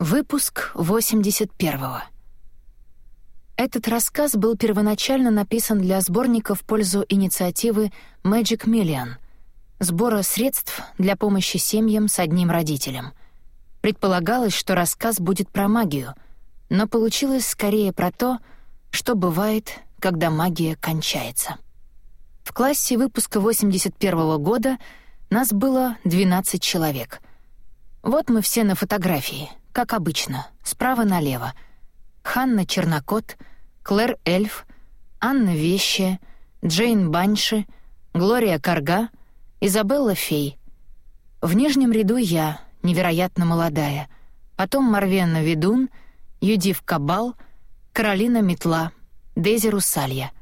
Выпуск 81-го. Этот рассказ был первоначально написан для сборника в пользу инициативы Magic Million — сбора средств для помощи семьям с одним родителем. Предполагалось, что рассказ будет про магию, но получилось скорее про то, что бывает, когда магия кончается. В классе выпуска 81 -го года нас было 12 человек. Вот мы все на фотографии — как обычно, справа налево. Ханна Чернокот, Клэр Эльф, Анна Вещая, Джейн Банши, Глория Карга, Изабелла Фей. В нижнем ряду я, невероятно молодая, потом Марвена Ведун, Юдив Кабал, Каролина Метла, Дейзи Русалья.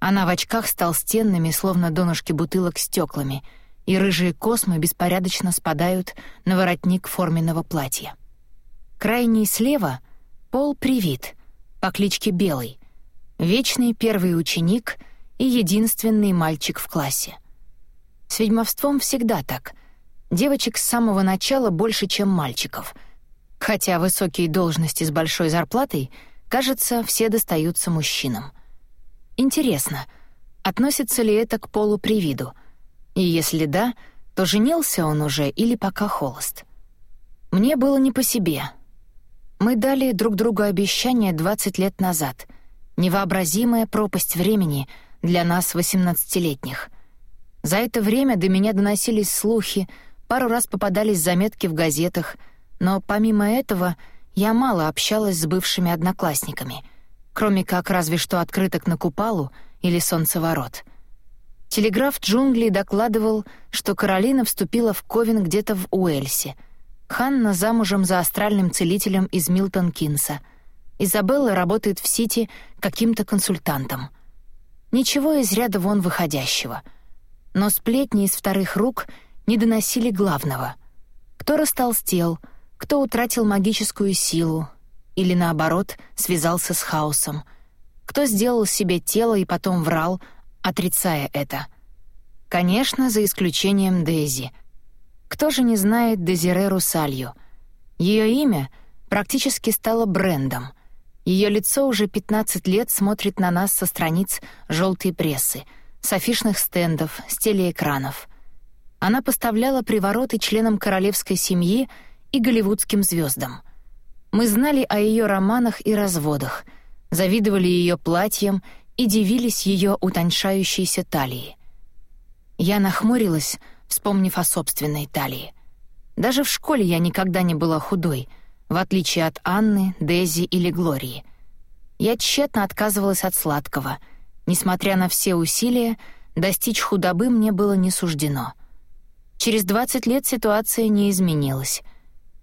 Она в очках с толстенными, словно донышки бутылок, стеклами, и рыжие космы беспорядочно спадают на воротник форменного платья. Крайний слева — Пол Привит, по кличке Белый, вечный первый ученик и единственный мальчик в классе. С ведьмовством всегда так. Девочек с самого начала больше, чем мальчиков. Хотя высокие должности с большой зарплатой, кажется, все достаются мужчинам. Интересно, относится ли это к Полу Привиду? И если да, то женился он уже или пока холост? Мне было не по себе — мы дали друг другу обещание 20 лет назад. Невообразимая пропасть времени для нас, 18-летних. За это время до меня доносились слухи, пару раз попадались заметки в газетах, но помимо этого я мало общалась с бывшими одноклассниками, кроме как разве что открыток на Купалу или Солнцеворот. Телеграф джунглей докладывал, что Каролина вступила в Ковен где-то в Уэльсе — Ханна замужем за астральным целителем из Милтон-Кинса. Изабелла работает в Сити каким-то консультантом. Ничего из ряда вон выходящего. Но сплетни из вторых рук не доносили главного. Кто растолстел, кто утратил магическую силу, или наоборот, связался с хаосом, кто сделал себе тело и потом врал, отрицая это. Конечно, за исключением Дейзи — кто же не знает Дезире Русалью? Ее имя практически стало брендом. Ее лицо уже 15 лет смотрит на нас со страниц желтой прессы, с афишных стендов, с телеэкранов. Она поставляла привороты членам королевской семьи и голливудским звездам. Мы знали о ее романах и разводах, завидовали ее платьям и дивились ее утоньшающейся талии. Я нахмурилась, вспомнив о собственной талии. Даже в школе я никогда не была худой, в отличие от Анны, Дези или Глории. Я тщетно отказывалась от сладкого. Несмотря на все усилия, достичь худобы мне было не суждено. Через 20 лет ситуация не изменилась.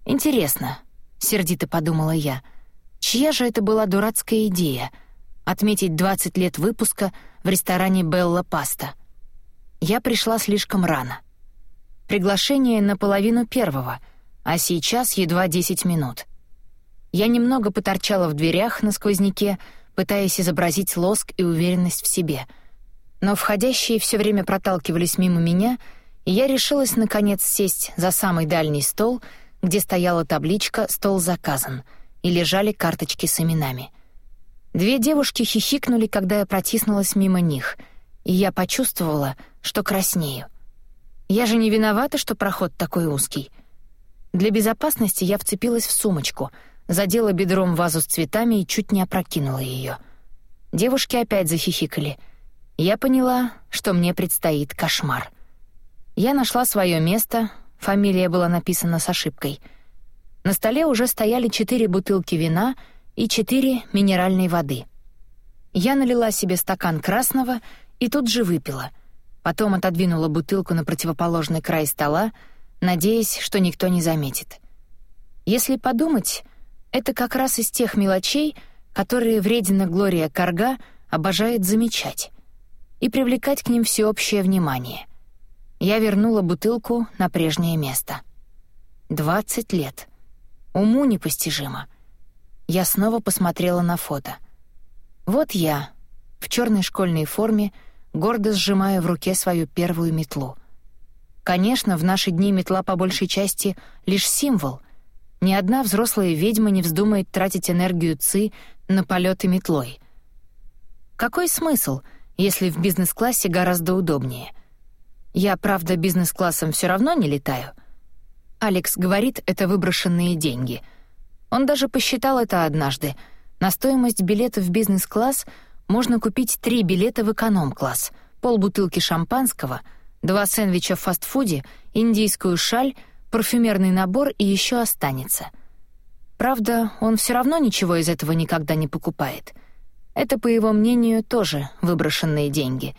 «Интересно», — сердито подумала я, — «чья же это была дурацкая идея — отметить 20 лет выпуска в ресторане «Белла Паста»?» Я пришла слишком рано — Приглашение на половину первого, а сейчас едва 10 минут. Я немного поторчала в дверях на сквозняке, пытаясь изобразить лоск и уверенность в себе. Но входящие все время проталкивались мимо меня, и я решилась наконец сесть за самый дальний стол, где стояла табличка «Стол заказан» и лежали карточки с именами. Две девушки хихикнули, когда я протиснулась мимо них, и я почувствовала, что краснею — я же не виновата, что проход такой узкий. Для безопасности я вцепилась в сумочку, задела бедром вазу с цветами и чуть не опрокинула ее. Девушки опять захихикали. Я поняла, что мне предстоит кошмар. Я нашла свое место, фамилия была написана с ошибкой. На столе уже стояли четыре бутылки вина и четыре минеральной воды. Я налила себе стакан красного и тут же выпила — Потом отодвинула бутылку на противоположный край стола, надеясь, что никто не заметит. Если подумать, это как раз из тех мелочей, которые вредина Глория Карга обожает замечать и привлекать к ним всеобщее внимание. Я вернула бутылку на прежнее место. Двадцать лет. Уму непостижимо. Я снова посмотрела на фото. Вот я, в черной школьной форме, гордо сжимая в руке свою первую метлу. Конечно, в наши дни метла по большей части лишь символ, Ни одна взрослая ведьма не вздумает тратить энергию ЦИ на полеты метлой. Какой смысл, если в бизнес-классе гораздо удобнее? Я, правда, бизнес-классом все равно не летаю. Алекс говорит, это выброшенные деньги. Он даже посчитал это однажды. На стоимость билета в бизнес-класс можно купить три билета в эконом-класс, полбутылки шампанского, два сэндвича в фастфуде, индийскую шаль — парфюмерный набор и еще останется. Правда, он все равно ничего из этого никогда не покупает. Это, по его мнению, тоже выброшенные деньги.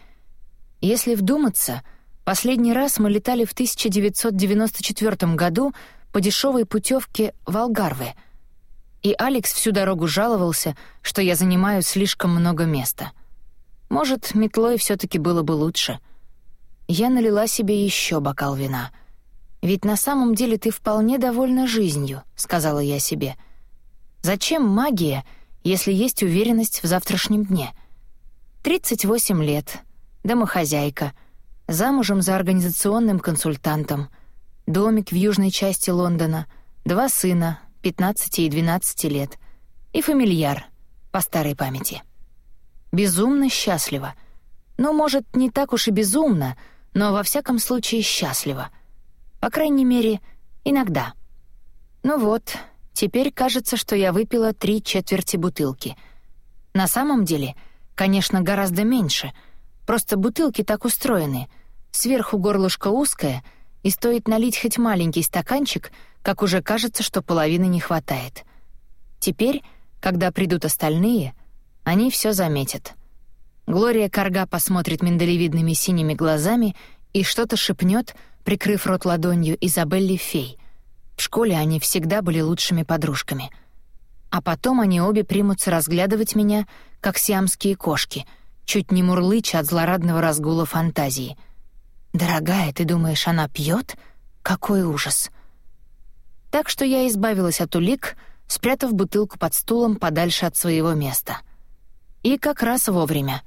Если вдуматься, последний раз мы летали в 1994 году по дешевой путевке в Алгарве, и Алекс всю дорогу жаловался, что я занимаю слишком много места. Может, метлой все таки было бы лучше. Я налила себе еще бокал вина — ведь на самом деле ты вполне довольна жизнью, сказала я себе. Зачем магия, если есть уверенность в завтрашнем дне? 38 лет, домохозяйка, замужем за организационным консультантом, домик в южной части Лондона, два сына, 15 и 12 лет, и фамильяр по старой памяти. Безумно счастлива. Ну, может, не так уж и безумно, но во всяком случае счастлива. По крайней мере, иногда. Ну вот, теперь кажется, что я выпила три четверти бутылки. На самом деле, конечно, гораздо меньше. Просто бутылки так устроены. Сверху горлышко узкое, и стоит налить хоть маленький стаканчик, как уже кажется, что половины не хватает. Теперь, когда придут остальные, они все заметят. Глория Карга посмотрит миндалевидными синими глазами и что-то шепнет, прикрыв рот ладонью Изабелли Фей. В школе они всегда были лучшими подружками. А потом они обе примутся разглядывать меня, как сиамские кошки, чуть не мурлыча от злорадного разгула фантазии. «Дорогая, ты думаешь, она пьет? Какой ужас!» Так что я избавилась от улик, спрятав бутылку под стулом подальше от своего места. И как раз вовремя.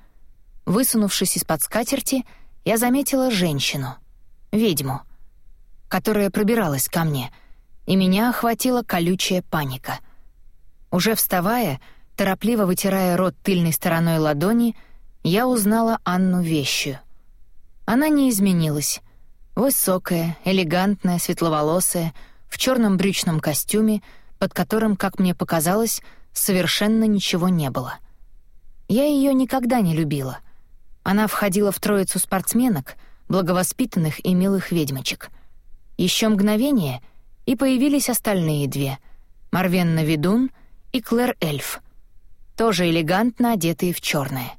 Высунувшись из-под скатерти, я заметила женщину, ведьму, которая пробиралась ко мне, и меня охватила колючая паника. Уже вставая, торопливо вытирая рот тыльной стороной ладони, я узнала Анну Вещую. Она не изменилась. Высокая, элегантная, светловолосая, в черном брючном костюме, под которым, как мне показалось, совершенно ничего не было. Я ее никогда не любила. Она входила в троицу спортсменок — благовоспитанных и милых ведьмочек. Еще мгновение, и появились остальные две — Марвенна Ведун и Клэр Эльф, тоже элегантно одетые в черное.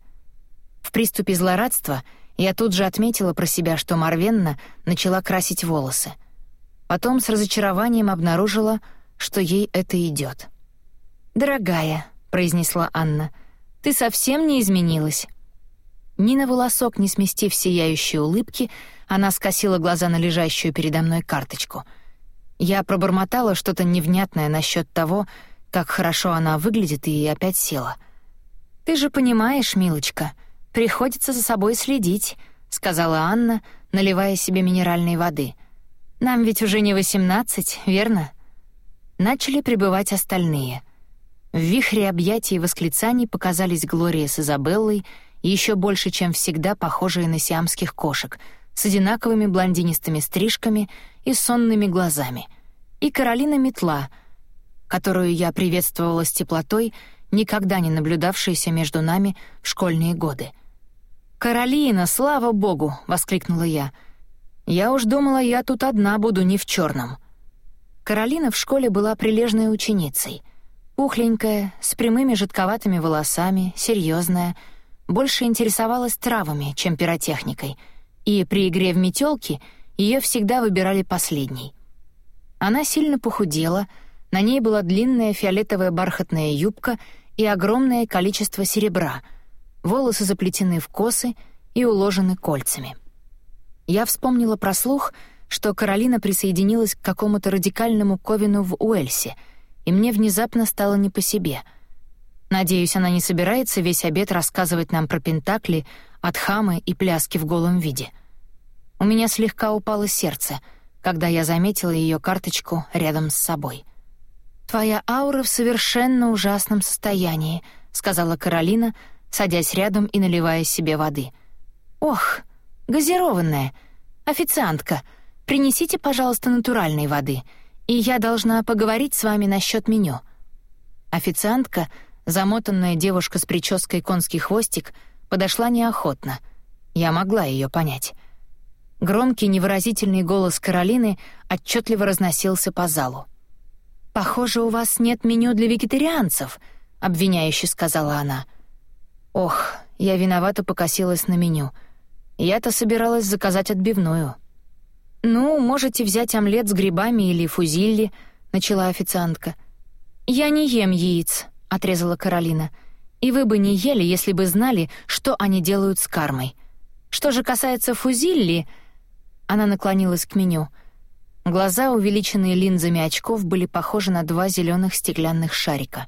В приступе злорадства я тут же отметила про себя, что Марвенна начала красить волосы. Потом с разочарованием обнаружила, что ей это идет. «Дорогая», — произнесла Анна, — «ты совсем не изменилась. Ни на волосок не сместив сияющей улыбки, она скосила глаза на лежащую передо мной карточку. Я пробормотала что-то невнятное насчет того, как хорошо она выглядит, и опять села. «Ты же понимаешь, милочка, приходится за собой следить», — сказала Анна, наливая себе минеральной воды. «Нам ведь уже не восемнадцать, верно?» Начали прибывать остальные. В вихре объятий и восклицаний показались Глория с Изабеллой — еще больше, чем всегда похожие на сиамских кошек, с одинаковыми блондинистыми стрижками и сонными глазами, и Каролина Метла, которую я приветствовала с теплотой, никогда не наблюдавшейся между нами в школьные годы. «Каролина, слава богу!» — воскликнула я. «Я уж думала, я тут одна буду не в черном. Каролина в школе была прилежной ученицей. Пухленькая, с прямыми жидковатыми волосами, серьезная — больше интересовалась травами, чем пиротехникой, и при игре в метелки ее всегда выбирали последней. Она сильно похудела, на ней была длинная фиолетовая бархатная юбка и огромное количество серебра, волосы заплетены в косы и уложены кольцами. Я вспомнила про слух, что Каролина присоединилась к какому-то радикальному ковину в Уэльсе, и мне внезапно стало не по себе — Надеюсь, она не собирается весь обед рассказывать нам про пентакли, отхамы и пляски в голом виде. У меня слегка упало сердце, когда я заметила ее карточку рядом с собой. твоя аура в совершенно ужасном состоянии», — сказала Каролина, садясь рядом и наливая себе воды. «Ох, газированная. Официантка, принесите, пожалуйста, натуральной воды, и я должна поговорить с вами насчет меню». Официантка, замотанная девушка с прической конский хвостик, подошла неохотно. Я могла ее понять. Громкий невыразительный голос Каролины отчетливо разносился по залу. «Похоже, у вас нет меню для вегетарианцев», — обвиняюще сказала она. «Ох, я виновато покосилась на меню. Я-то собиралась заказать отбивную». «Ну, можете взять омлет с грибами или фузилли», — начала официантка. «Я не ем яиц», — отрезала Каролина. «И вы бы не ели, если бы знали, что они делают с кармой. Что же касается фузилли...» Она наклонилась к меню — Глаза, увеличенные линзами очков, были похожи на два зеленых стеклянных шарика.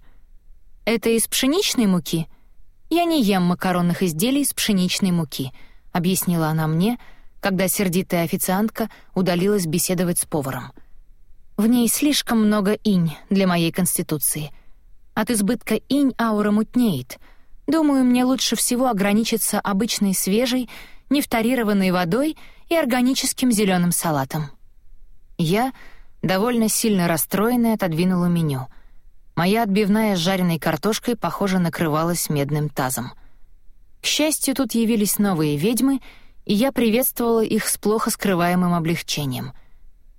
«Это из пшеничной муки?» «Я не ем макаронных изделий из пшеничной муки», — объяснила она мне, когда сердитая официантка удалилась беседовать с поваром. «В ней слишком много инь для моей конституции. От избытка инь аура мутнеет. Думаю, мне лучше всего ограничиться обычной свежей, нефторированной водой и органическим зеленым салатом». Я, довольно сильно расстроенная, отодвинула меню. Моя отбивная с жареной картошкой, похоже, накрывалась медным тазом. К счастью, тут явились новые ведьмы, и я приветствовала их с плохо скрываемым облегчением.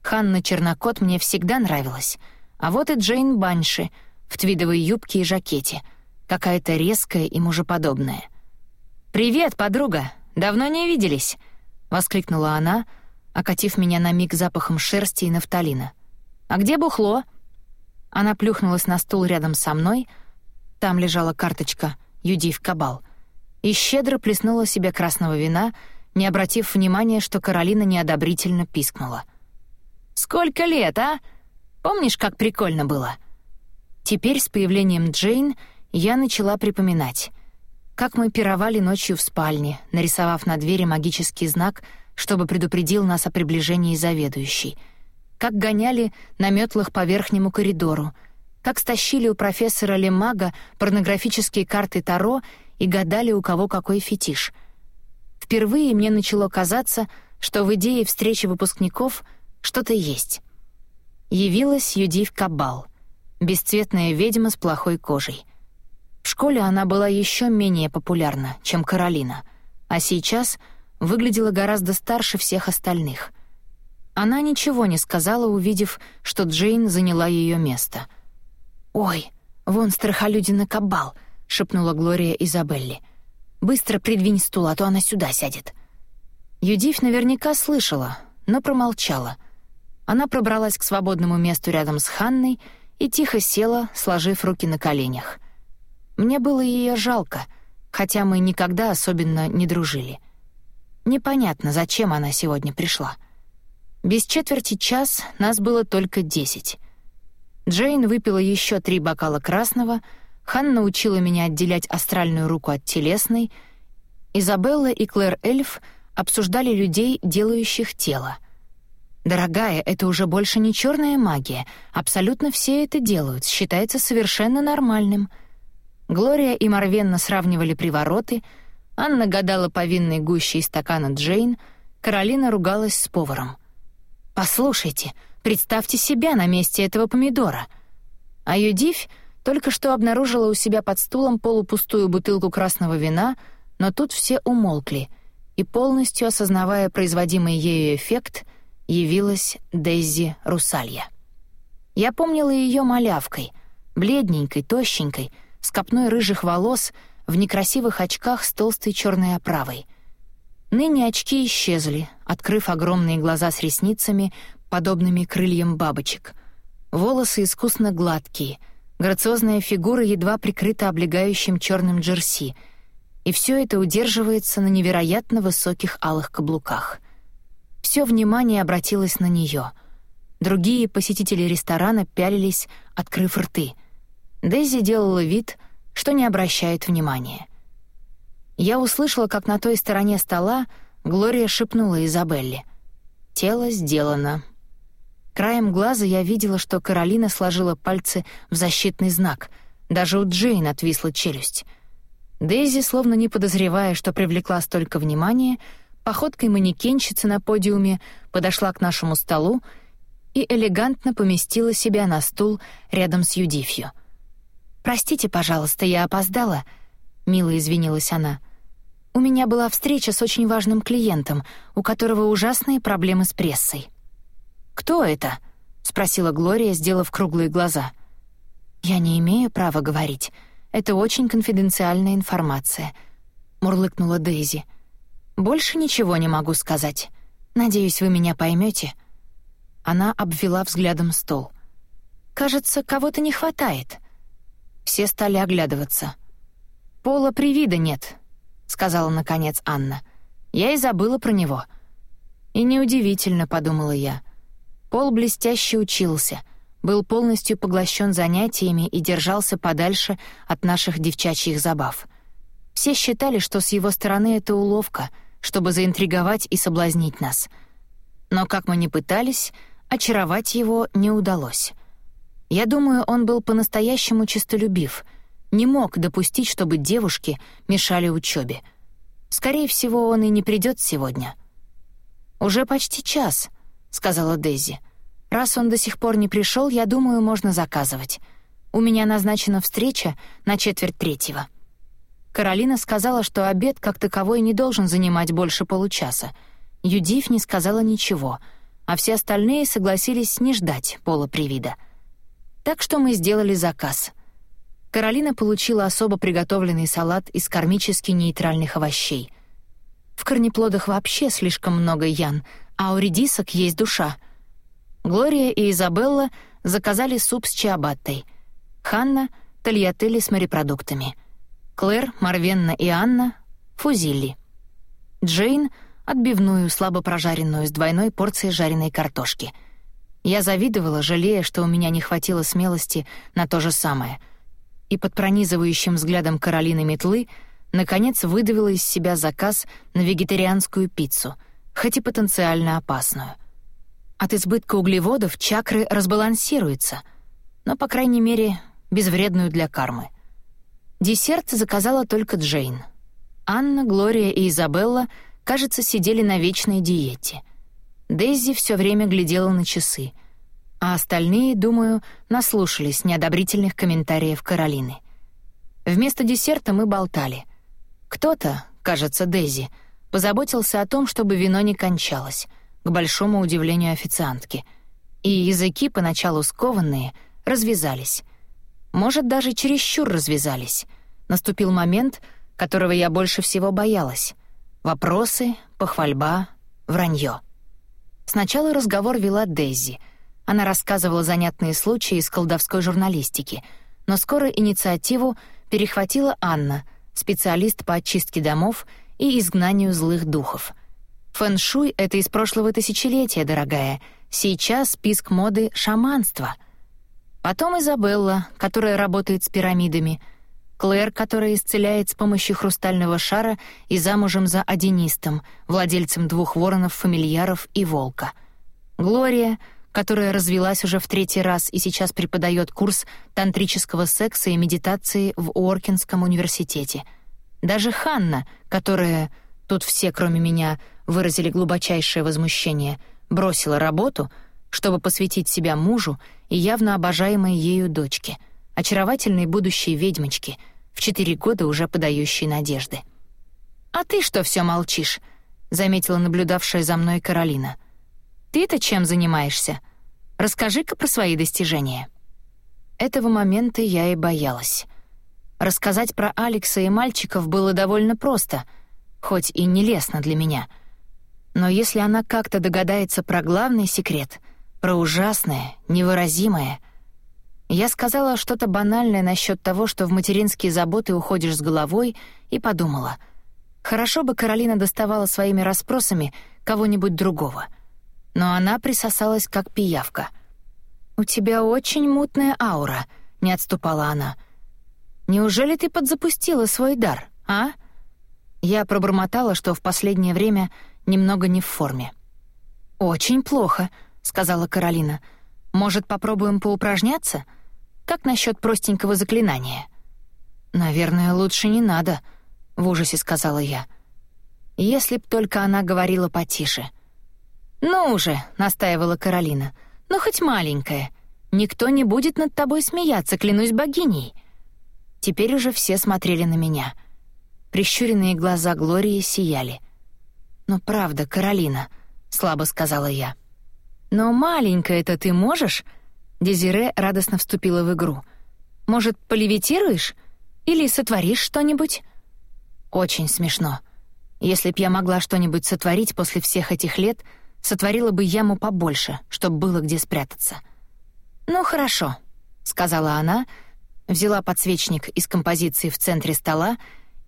Ханна Чернокот мне всегда нравилась, а вот и Джейн Банши в твидовой юбке и жакете, какая-то резкая и мужеподобная. «Привет, подруга! Давно не виделись!» — воскликнула она — окатив меня на миг запахом шерсти и нафталина. «А где бухло?» Она плюхнулась на стул рядом со мной, там лежала карточка «Юдив Кабал», и щедро плеснула себе красного вина, не обратив внимания, что Каролина неодобрительно пискнула. «Сколько лет, а? Помнишь, как прикольно было?» Теперь с появлением Джейн я начала припоминать, как мы пировали ночью в спальне, нарисовав на двери магический знак — чтобы предупредил нас о приближении заведующей. Как гоняли на метлах по верхнему коридору, как стащили у профессора Лемага порнографические карты Таро и гадали, у кого какой фетиш. Впервые мне начало казаться, что в идее встречи выпускников что-то есть. Явилась Юдив Кабал, бесцветная ведьма с плохой кожей. В школе она была еще менее популярна, чем Каролина, а сейчас — выглядела гораздо старше всех остальных. Она ничего не сказала, увидев, что Джейн заняла ее место. «Ой, вон страхолюдина кабал», — шепнула Глория Изабелли. «Быстро придвинь стул, а то она сюда сядет». Юдив наверняка слышала, но промолчала. Она пробралась к свободному месту рядом с Ханной и тихо села, сложив руки на коленях. Мне было ее жалко, хотя мы никогда особенно не дружили. Непонятно, зачем она сегодня пришла. Без четверти час нас было только десять. Джейн выпила еще три бокала красного, Ханна научила меня отделять астральную руку от телесной, Изабелла и Клэр Эльф обсуждали людей, делающих тело. «Дорогая, это уже больше не черная магия. Абсолютно все это делают, считается совершенно нормальным». Глория и Марвенна сравнивали привороты — Анна гадала по винной гуще из стакана Джейн, Каролина ругалась с поваром. «Послушайте, представьте себя на месте этого помидора». А Юдивь только что обнаружила у себя под стулом полупустую бутылку красного вина, но тут все умолкли, и, полностью осознавая производимый ею эффект, явилась Дейзи Русалья. Я помнила ее малявкой, бледненькой, тощенькой, с копной рыжих волос — в некрасивых очках с толстой черной оправой. Ныне очки исчезли, открыв огромные глаза с ресницами, подобными крыльям бабочек. Волосы искусно гладкие, грациозная фигура едва прикрыта облегающим черным джерси, и все это удерживается на невероятно высоких алых каблуках. Все внимание обратилось на нее. Другие посетители ресторана пялились, открыв рты. Дейзи делала вид, что не обращает внимания. Я услышала, как на той стороне стола Глория шепнула Изабелле. «Тело сделано». Краем глаза я видела, что Каролина сложила пальцы в защитный знак. Даже у Джейн отвисла челюсть. Дейзи, словно не подозревая, что привлекла столько внимания, походкой манекенщицы на подиуме подошла к нашему столу и элегантно поместила себя на стул рядом с Юдифью. «Простите, пожалуйста, я опоздала», — мило извинилась она. «У меня была встреча с очень важным клиентом, у которого ужасные проблемы с прессой». «Кто это?» — спросила Глория, сделав круглые глаза. «Я не имею права говорить. Это очень конфиденциальная информация», — мурлыкнула Дейзи. «Больше ничего не могу сказать. Надеюсь, вы меня поймете. Она обвела взглядом стол. «Кажется, кого-то не хватает». Все стали оглядываться. «Пола Привида нет», — сказала наконец Анна. «Я и забыла про него». «И неудивительно», — подумала я. Пол блестяще учился, был полностью поглощен занятиями и держался подальше от наших девчачьих забав. Все считали, что с его стороны это уловка, чтобы заинтриговать и соблазнить нас. Но как мы ни пытались, очаровать его не удалось. Я думаю, он был по-настоящему честолюбив, не мог допустить, чтобы девушки мешали учебе. Скорее всего, он и не придет сегодня. «Уже почти час», — сказала Дейзи. «Раз он до сих пор не пришел, я думаю, можно заказывать. У меня назначена встреча на четверть третьего». Каролина сказала, что обед как таковой не должен занимать больше получаса. Юдив не сказала ничего, а все остальные согласились не ждать Пола Привида. Так что мы сделали заказ. Каролина получила особо приготовленный салат из кармически нейтральных овощей. В корнеплодах вообще слишком много ян — а у редисок есть душа. Глория и Изабелла заказали суп с чиабаттой. Ханна — тольятели с морепродуктами. Клэр, Марвенна и Анна — фузилли. Джейн — отбивную, слабо прожаренную с двойной порцией жареной картошки. Я завидовала, жалея, что у меня не хватило смелости на то же самое. И под пронизывающим взглядом Каролины Метлы наконец выдавила из себя заказ на вегетарианскую пиццу — хоть и потенциально опасную. От избытка углеводов чакры разбалансируются, но, по крайней мере, безвредную для кармы. Десерт заказала только Джейн. Анна, Глория и Изабелла, кажется, сидели на вечной диете. Дейзи все время глядела на часы, а остальные, думаю, наслушались неодобрительных комментариев Каролины. Вместо десерта мы болтали. Кто-то, кажется, Дейзи — позаботился о том, чтобы вино не кончалось, к большому удивлению официантки. И языки, поначалу скованные, развязались. Может, даже чересчур развязались. Наступил момент, которого я больше всего боялась. Вопросы, похвальба, вранье. Сначала разговор вела Дейзи. Она рассказывала занятные случаи из колдовской журналистики, но скоро инициативу перехватила Анна, специалист по очистке домов и изгнанию злых духов. Фэн-шуй — это из прошлого тысячелетия, дорогая. Сейчас список моды — шаманство. Потом Изабелла, которая работает с пирамидами. Клэр, которая исцеляет с помощью хрустального шара и замужем за Адинистом, владельцем двух воронов-фамильяров и волка. Глория, которая развелась уже в третий раз и сейчас преподает курс тантрического секса и медитации в Уоркинском университете — даже Ханна, которая, тут все, кроме меня, выразили глубочайшее возмущение, бросила работу, чтобы посвятить себя мужу и явно обожаемой ею дочке, очаровательной будущей ведьмочке, в четыре года уже подающей надежды. «А ты что все молчишь?» — заметила наблюдавшая за мной Каролина. «Ты-то чем занимаешься? Расскажи-ка про свои достижения». Этого момента я и боялась. Рассказать про Алекса и мальчиков было довольно просто, хоть и нелестно для меня. Но если она как-то догадается про главный секрет, про ужасное, невыразимое... Я сказала что-то банальное насчет того, что в материнские заботы уходишь с головой, и подумала. Хорошо бы Каролина доставала своими расспросами кого-нибудь другого. Но она присосалась как пиявка. «У тебя очень мутная аура», — не отступала она. Неужели ты подзапустила свой дар, а?» Я пробормотала, что в последнее время немного не в форме. «Очень плохо», — сказала Каролина. «Может, попробуем поупражняться? Как насчет простенького заклинания?» «Наверное, лучше не надо», — в ужасе сказала я. Если б только она говорила потише. «Ну уже», — настаивала Каролина, — «ну хоть маленькая. Никто не будет над тобой смеяться, клянусь богиней». Теперь уже все смотрели на меня. Прищуренные глаза Глории сияли. «Но правда, Каролина», — слабо сказала я. «Но маленькая-то ты можешь?» Дезире радостно вступила в игру. «Может, полевитируешь? Или сотворишь что-нибудь?» «Очень смешно. Если б я могла что-нибудь сотворить после всех этих лет, сотворила бы яму побольше, чтобы было где спрятаться». «Ну, хорошо», — сказала она, взяла подсвечник из композиции в центре стола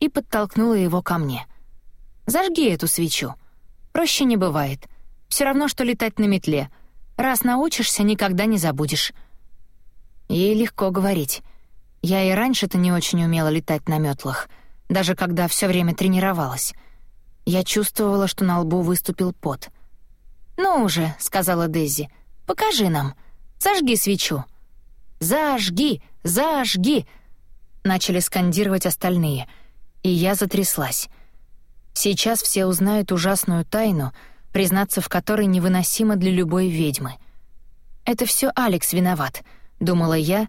и подтолкнула его ко мне. «Зажги эту свечу. Проще не бывает. Все равно, что летать на метле. Раз научишься, никогда не забудешь». Ей легко говорить. Я и раньше-то не очень умела летать на метлах, даже когда все время тренировалась. Я чувствовала, что на лбу выступил пот. «Ну уже», — сказала Дейзи, — «покажи нам. Зажги свечу». «Зажги! Зажги!» Начали скандировать остальные, и я затряслась. Сейчас все узнают ужасную тайну, признаться в которой невыносимо для любой ведьмы. «Это все Алекс виноват», — думала я,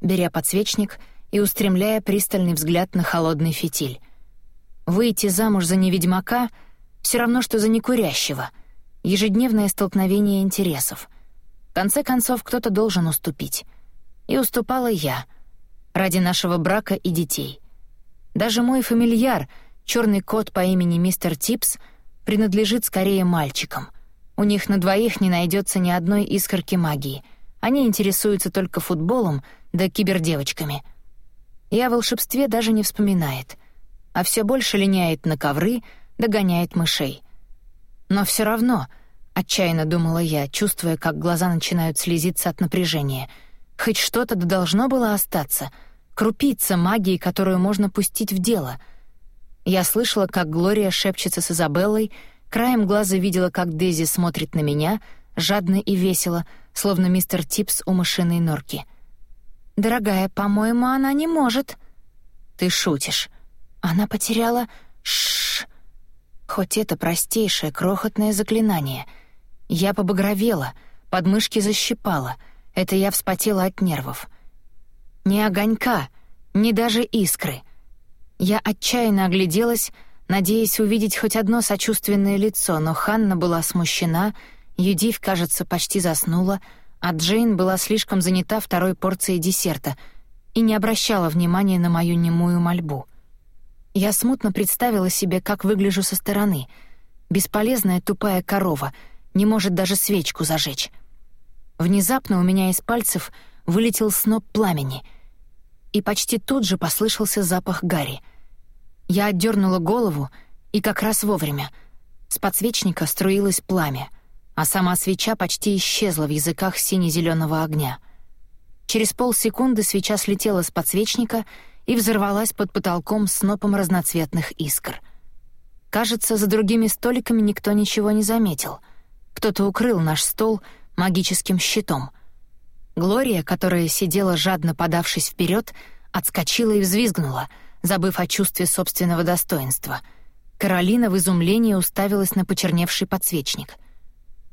беря подсвечник и устремляя пристальный взгляд на холодный фитиль. «Выйти замуж за неведьмака — все равно, что за некурящего. Ежедневное столкновение интересов. В конце концов, кто-то должен уступить. И уступала я. Ради нашего брака и детей. Даже мой фамильяр — Черный кот по имени мистер Типс принадлежит скорее мальчикам. У них на двоих не найдется ни одной искорки магии. Они интересуются только футболом да кибердевочками. И о волшебстве даже не вспоминает, а все больше линяет на ковры, догоняет мышей. Но все равно, отчаянно думала я, чувствуя, как глаза начинают слезиться от напряжения, хоть что-то да должно было остаться, крупица магии, которую можно пустить в дело — я слышала, как Глория шепчется с Изабеллой, краем глаза видела, как Дейзи смотрит на меня, жадно и весело, словно мистер Типс у мышиной норки. «Дорогая, по-моему, она не может». «Ты шутишь. Она потеряла... Шш. Хоть это простейшее, крохотное заклинание. Я побагровела, подмышки защипала. Это я вспотела от нервов. Ни огонька, ни даже искры — я отчаянно огляделась, надеясь увидеть хоть одно сочувственное лицо, но Ханна была смущена, Юдив, кажется, почти заснула, а Джейн была слишком занята второй порцией десерта и не обращала внимания на мою немую мольбу. Я смутно представила себе, как выгляжу со стороны. Бесполезная тупая корова, не может даже свечку зажечь. Внезапно у меня из пальцев вылетел сноп пламени — и почти тут же послышался запах гари. Я отдернула голову, и как раз вовремя. С подсвечника струилось пламя, а сама свеча почти исчезла в языках сине-зеленого огня. Через полсекунды свеча слетела с подсвечника и взорвалась под потолком снопом разноцветных искр. Кажется, за другими столиками никто ничего не заметил. Кто-то укрыл наш стол магическим щитом — Глория, которая сидела жадно подавшись вперед, отскочила и взвизгнула, забыв о чувстве собственного достоинства. Каролина в изумлении уставилась на почерневший подсвечник.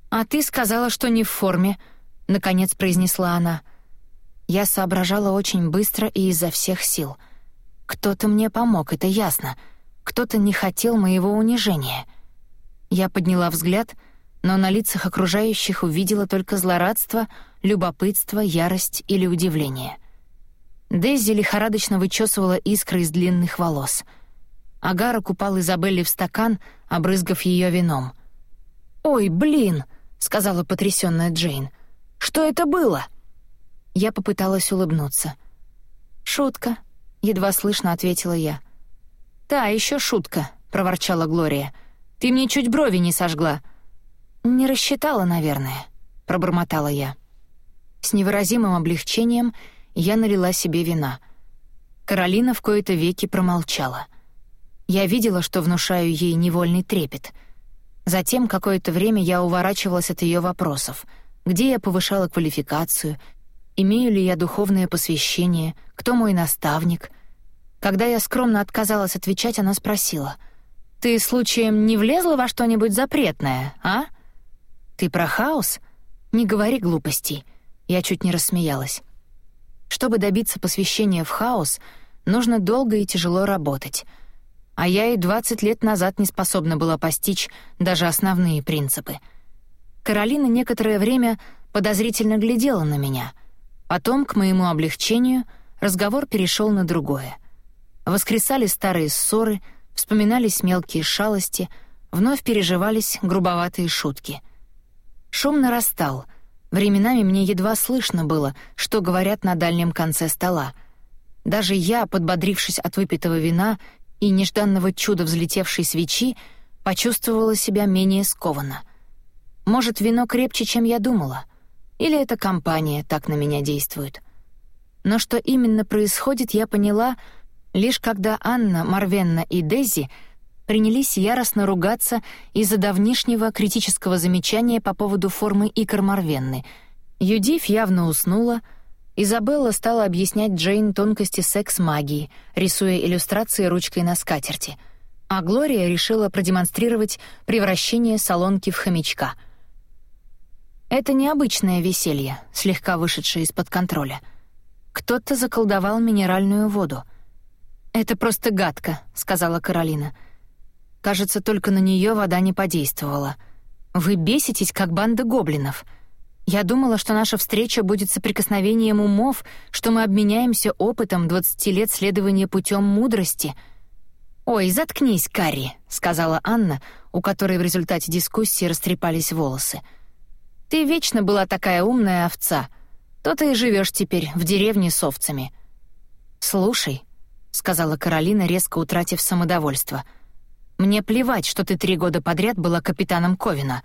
«А ты сказала, что не в форме», — наконец произнесла она. Я соображала очень быстро и изо всех сил. Кто-то мне помог, это ясно. Кто-то не хотел моего унижения. Я подняла взгляд, но на лицах окружающих увидела только злорадство — любопытство, ярость или удивление. Дейзи лихорадочно вычесывала искры из длинных волос. Агара купал Изабелли в стакан, обрызгав ее вином. «Ой, блин!» — сказала потрясённая Джейн. «Что это было?» Я попыталась улыбнуться. «Шутка», — едва слышно ответила я. «Да, ещё шутка», — проворчала Глория. «Ты мне чуть брови не сожгла». «Не рассчитала, наверное», — пробормотала я. С невыразимым облегчением я налила себе вина. Каролина в кои-то веки промолчала. Я видела, что внушаю ей невольный трепет. Затем какое-то время я уворачивалась от ее вопросов. Где я повышала квалификацию? Имею ли я духовное посвящение? Кто мой наставник? Когда я скромно отказалась отвечать, она спросила. «Ты, случаем, не влезла во что-нибудь запретное, а?» «Ты про хаос? Не говори глупостей». Я чуть не рассмеялась. Чтобы добиться посвящения в хаос, нужно долго и тяжело работать — а я и 20 лет назад не способна была постичь даже основные принципы. Каролина некоторое время подозрительно глядела на меня. Потом, к моему облегчению, разговор перешел на другое. Воскресали старые ссоры, вспоминались мелкие шалости, вновь переживались грубоватые шутки. Шум нарастал. Временами мне едва слышно было, что говорят на дальнем конце стола. Даже я, подбодрившись от выпитого вина и нежданного чуда взлетевшей свечи, почувствовала себя менее скованно. Может, вино крепче, чем я думала, или эта компания так на меня действует. Но что именно происходит, я поняла лишь когда Анна, Марвенна и Дези принялись яростно ругаться из-за давнишнего критического замечания по поводу формы икр Марвенны. Юдив явно уснула, Изабелла стала объяснять Джейн тонкости секс-магии, рисуя иллюстрации ручкой на скатерти, а Глория решила продемонстрировать превращение солонки в хомячка. Это необычное веселье, слегка вышедшее из-под контроля. Кто-то заколдовал минеральную воду. «Это просто гадко», — сказала Каролина. «Кажется, только на нее вода не подействовала. Вы беситесь, как банда гоблинов». Я думала, что наша встреча будет соприкосновением умов, что мы обменяемся опытом 20 лет следования путем мудрости. «Ой, заткнись, Карри», — сказала Анна, у которой в результате дискуссии растрепались волосы. «Ты вечно была такая умная овца. То-то и живешь теперь в деревне с овцами». «Слушай», — сказала Каролина, резко утратив самодовольство, — «мне плевать, что ты три года подряд была капитаном Ковина».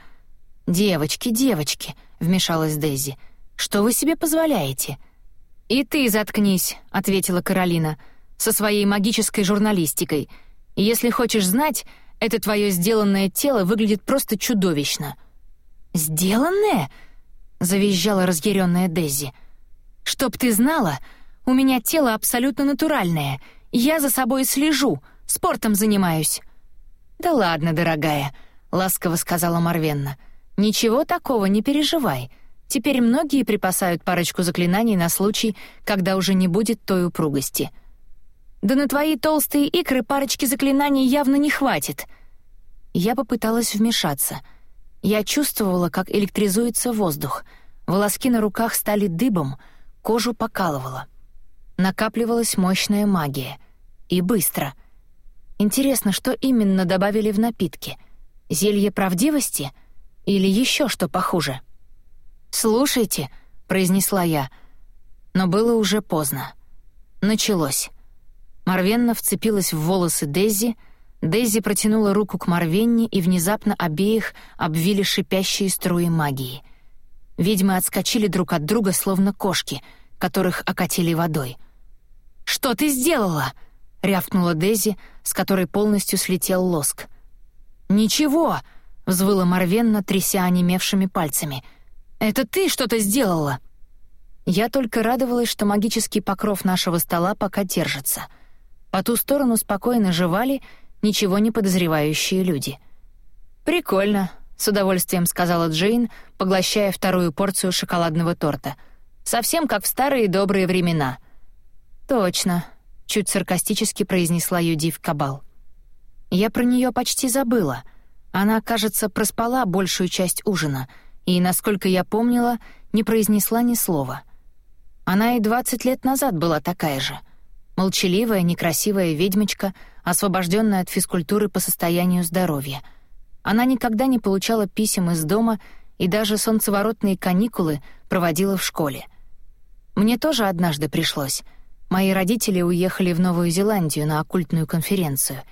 «Девочки, девочки», — вмешалась Дейзи, — «что вы себе позволяете?» «И ты заткнись», — ответила Каролина, — «со своей магической журналистикой. Если хочешь знать, это твое сделанное тело выглядит просто чудовищно». «Сделанное?» — завизжала разъяренная Дейзи. «Чтоб ты знала, у меня тело абсолютно натуральное. Я за собой слежу, спортом занимаюсь». «Да ладно, дорогая», — ласково сказала Марвенна. «Ничего такого, не переживай. Теперь многие припасают парочку заклинаний на случай, когда уже не будет той упругости». «Да на твои толстые икры парочки заклинаний явно не хватит». Я попыталась вмешаться. Я чувствовала, как электризуется воздух. Волоски на руках стали дыбом, кожу покалывало. Накапливалась мощная магия. И быстро. Интересно, что именно добавили в напитки? Зелье правдивости — или еще что похуже. «Слушайте», — произнесла я, но было уже поздно. Началось. Марвенна вцепилась в волосы Дейзи, Дейзи протянула руку к Марвенне, и внезапно обеих обвили шипящие струи магии. Ведьмы отскочили друг от друга, словно кошки, которых окатили водой. «Что ты сделала?» — рявкнула Дейзи, с которой полностью слетел лоск. «Ничего!» — взвыла Марвенна, тряся онемевшими пальцами. «Это ты что-то сделала!» Я только радовалась, что магический покров нашего стола пока держится. По ту сторону спокойно жевали ничего не подозревающие люди. «Прикольно», — с удовольствием сказала Джейн, поглощая вторую порцию шоколадного торта. «Совсем как в старые добрые времена». «Точно», — чуть саркастически произнесла Юдив Кабал. «Я про нее почти забыла». Она, кажется, проспала большую часть ужина и, насколько я помнила, не произнесла ни слова. Она и двадцать лет назад была такая же. Молчаливая, некрасивая ведьмочка, освобожденная от физкультуры по состоянию здоровья. Она никогда не получала писем из дома и даже солнцеворотные каникулы проводила в школе. Мне тоже однажды пришлось. Мои родители уехали в Новую Зеландию на оккультную конференцию.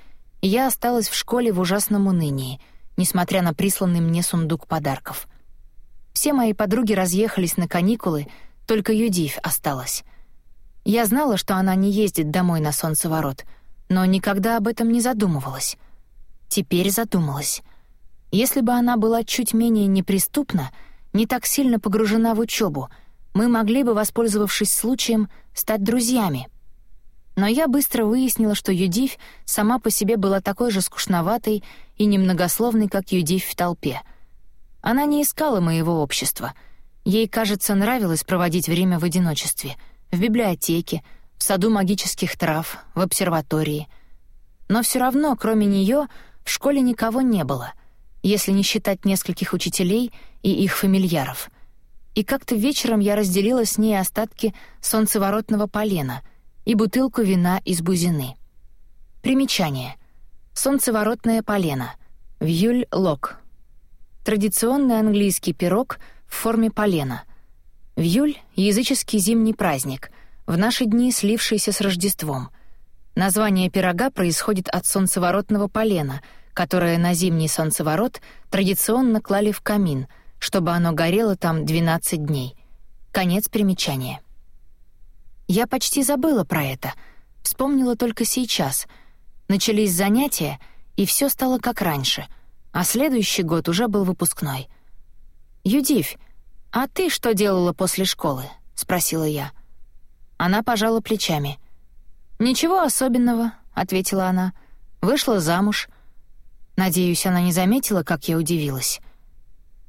И я осталась в школе в ужасном унынии — несмотря на присланный мне сундук подарков. Все мои подруги разъехались на каникулы, только Юдив осталась. Я знала, что она не ездит домой на солнцеворот, но никогда об этом не задумывалась. Теперь задумалась. Если бы она была чуть менее неприступна, не так сильно погружена в учебу, мы могли бы, воспользовавшись случаем, стать друзьями. Но я быстро выяснила, что Юдивь сама по себе была такой же скучноватой и немногословной, как Юдивь в толпе. Она не искала моего общества. Ей, кажется, нравилось проводить время в одиночестве, в библиотеке, в саду магических трав, в обсерватории. Но все равно, кроме нее, в школе никого не было — если не считать нескольких учителей и их фамильяров. И как-то вечером я разделила с ней остатки солнцеворотного полена и бутылку вина из бузины. Примечание. Солнцеворотное полено. Вьюль-лок. Традиционный английский пирог в форме полена. Вьюль — языческий зимний праздник, в наши дни слившийся с Рождеством. Название пирога происходит от солнцеворотного полена — которое на зимний солнцеворот традиционно клали в камин, чтобы оно горело там 12 дней. Конец примечания. Я почти забыла про это, вспомнила только сейчас. Начались занятия, и все стало как раньше, а следующий год уже был выпускной. «Юдивь, а ты что делала после школы?» — спросила я. Она пожала плечами. «Ничего особенного», — ответила она. «Вышла замуж, Надеюсь, она не заметила, как я удивилась.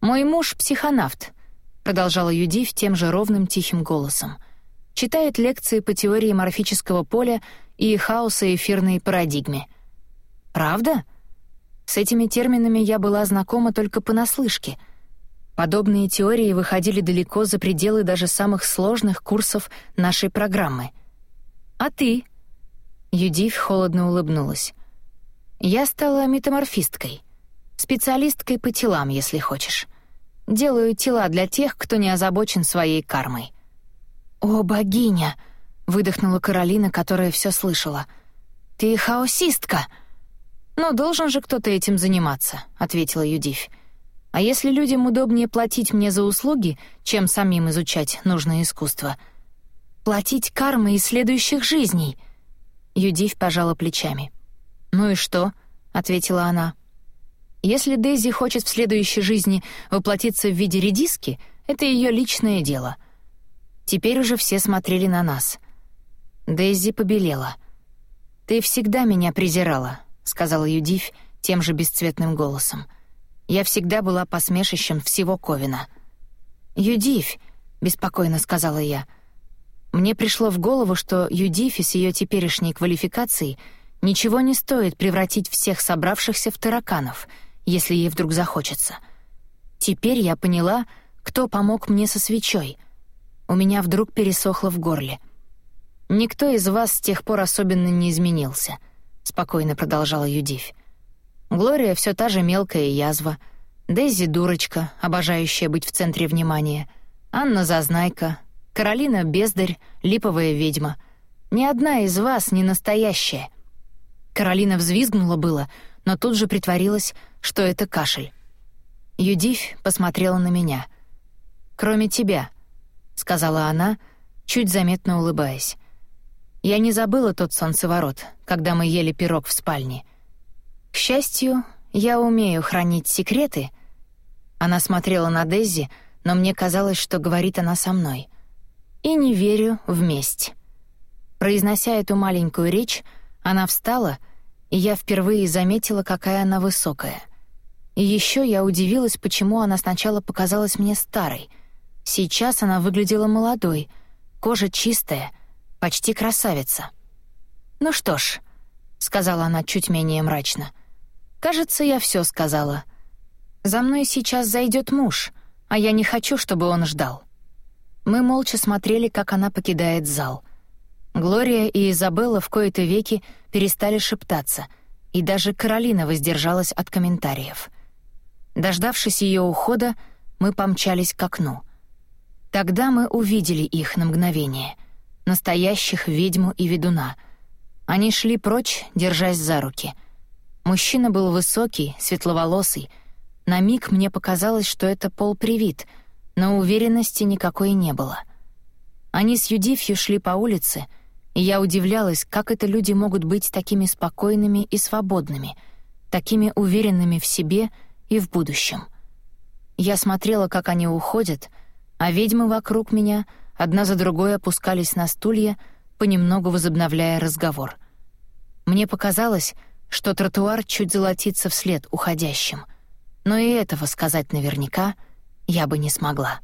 «Мой муж — психонавт», — продолжала Юдив тем же ровным тихим голосом. «Читает лекции по теории морфического поля и хаоса эфирной парадигме». «Правда?» С этими терминами я была знакома только понаслышке. Подобные теории выходили далеко за пределы даже самых сложных курсов нашей программы. «А ты?» Юдив холодно улыбнулась. Я стала метаморфисткой. Специалисткой по телам, если хочешь. Делаю тела для тех, кто не озабочен своей кармой. «О, богиня!» — выдохнула Каролина, которая все слышала. «Ты хаосистка!» «Но должен же кто-то этим заниматься», — ответила Юдивь. «А если людям удобнее платить мне за услуги, чем самим изучать нужное искусство?» «Платить кармой из следующих жизней!» Юдивь пожала плечами. «Ну и что?» — ответила она. «Если Дейзи хочет в следующей жизни воплотиться в виде редиски, это ее личное дело». Теперь уже все смотрели на нас. Дейзи побелела. «Ты всегда меня презирала», — сказала Юдивь тем же бесцветным голосом. «Я всегда была посмешищем всего Ковина». «Юдивь», — беспокойно сказала я. Мне пришло в голову, что Юдифи с ее теперешней квалификацией — Ничего не стоит превратить всех собравшихся в тараканов, если ей вдруг захочется. Теперь я поняла, кто помог мне со свечой. У меня вдруг пересохло в горле. «Никто из вас с тех пор особенно не изменился», — спокойно продолжала Юдивь. «Глория все та же мелкая язва, Дейзи — дурочка, обожающая быть в центре внимания, Анна — зазнайка, Каролина — бездарь, липовая ведьма. Ни одна из вас не настоящая. Каролина взвизгнула было, но тут же притворилась, что это кашель. Юдивь посмотрела на меня. «Кроме тебя», — сказала она, чуть заметно улыбаясь. «Я не забыла тот солнцеворот, когда мы ели пирог в спальне. К счастью, я умею хранить секреты». Она смотрела на Деззи, но мне казалось, что говорит она со мной. «И не верю в месть». Произнося эту маленькую речь, она встала, и я впервые заметила, какая она высокая. И еще я удивилась, почему она сначала показалась мне старой. Сейчас она выглядела молодой, кожа чистая, почти красавица. «Ну что ж», — сказала она чуть менее мрачно, — «кажется, я все сказала. За мной сейчас зайдет муж, а я не хочу, чтобы он ждал». Мы молча смотрели, как она покидает зал — Глория и Изабелла в кои-то веки перестали шептаться, и даже Каролина воздержалась от комментариев. Дождавшись ее ухода, мы помчались к окну. Тогда мы увидели их на мгновение, настоящих ведьму и ведуна. Они шли прочь, держась за руки. Мужчина был высокий, светловолосый. На миг мне показалось, что это полпривид, но уверенности никакой не было. Они с Юдифью шли по улице — и я удивлялась, как это люди могут быть такими спокойными и свободными, такими уверенными в себе и в будущем. Я смотрела, как они уходят, а ведьмы вокруг меня одна за другой опускались на стулья, понемногу возобновляя разговор. Мне показалось, что тротуар чуть золотится вслед уходящим, но и этого сказать наверняка я бы не смогла.